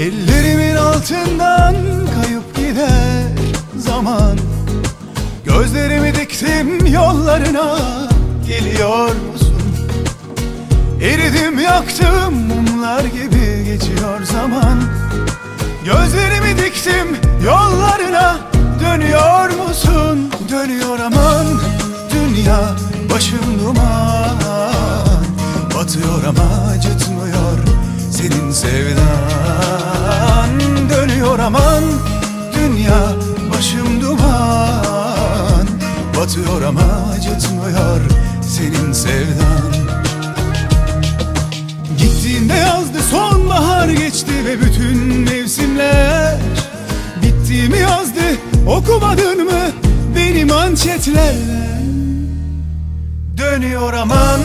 Ellerimin altından kayıp gider zaman Gözlerimi diktim yollarına geliyor musun? Eridim yaktım mumlar gibi geçiyor zaman Gözlerimi diktim yollarına dönüyor musun? Dönüyor aman dünya başım duman Batıyor ama acıtmıyor senin sevdan aman dünya başım duman. Batıyor ama acıtmıyor senin sevdan. Gittiğinde yazdı sonbahar geçti ve bütün mevsimler. Bittiğimi yazdı okumadın mı benim manşetler Dönüyor aman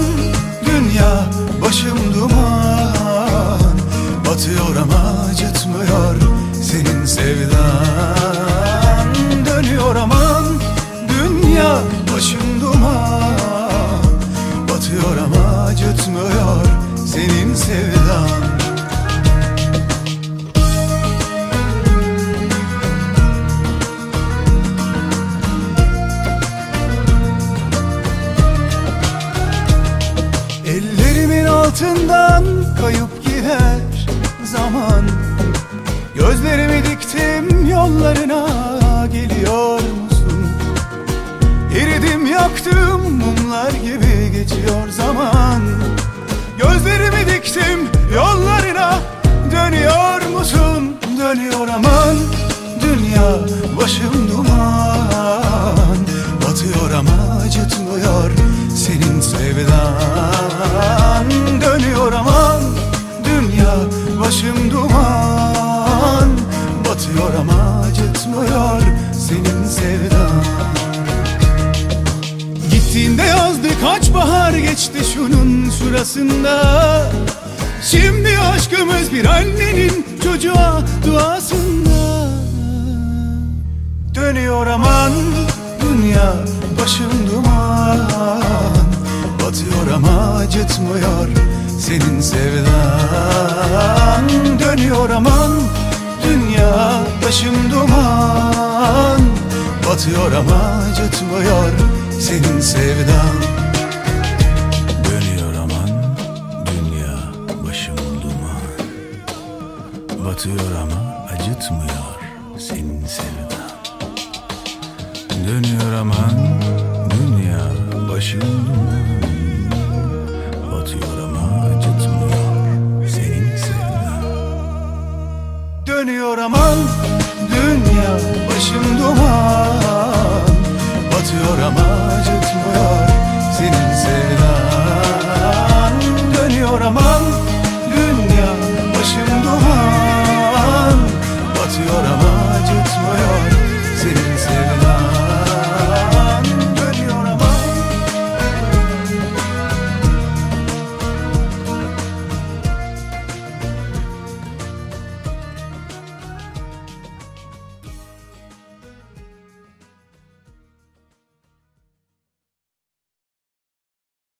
altından kayıp gider zaman Gözlerimi diktim yollarına geliyor musun? Eridim yaktım mumlar gibi geçiyor zaman Gözlerimi diktim Gittiğinde yazdı kaç bahar geçti şunun şurasında. Şimdi aşkımız bir annenin çocuğa duasında. Dönüyor aman dünya başım duman. Batıyor ama acıtmıyor senin sevdan. Dönüyor aman dünya başım duman. Batıyor ama acıtmıyor senin sevdan. Dönüyor aman dünya başım duman Batıyor ama acıtmıyor senin sevdan. Dönüyor aman dünya başım duman Batıyor ama acıtmıyor senin sevdan. Dönüyor aman dünya başım duman acıtıyor ama acıtmıyor. Senin